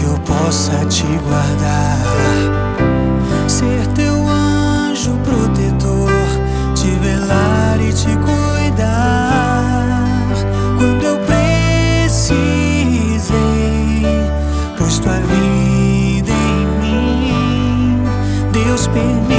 que eu possa te guardar, ser teu anjo protetor, te velar e te cuidar quando eu precisei, pois tua vida em mim, Deus permitiu.